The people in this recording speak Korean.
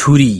ছুরি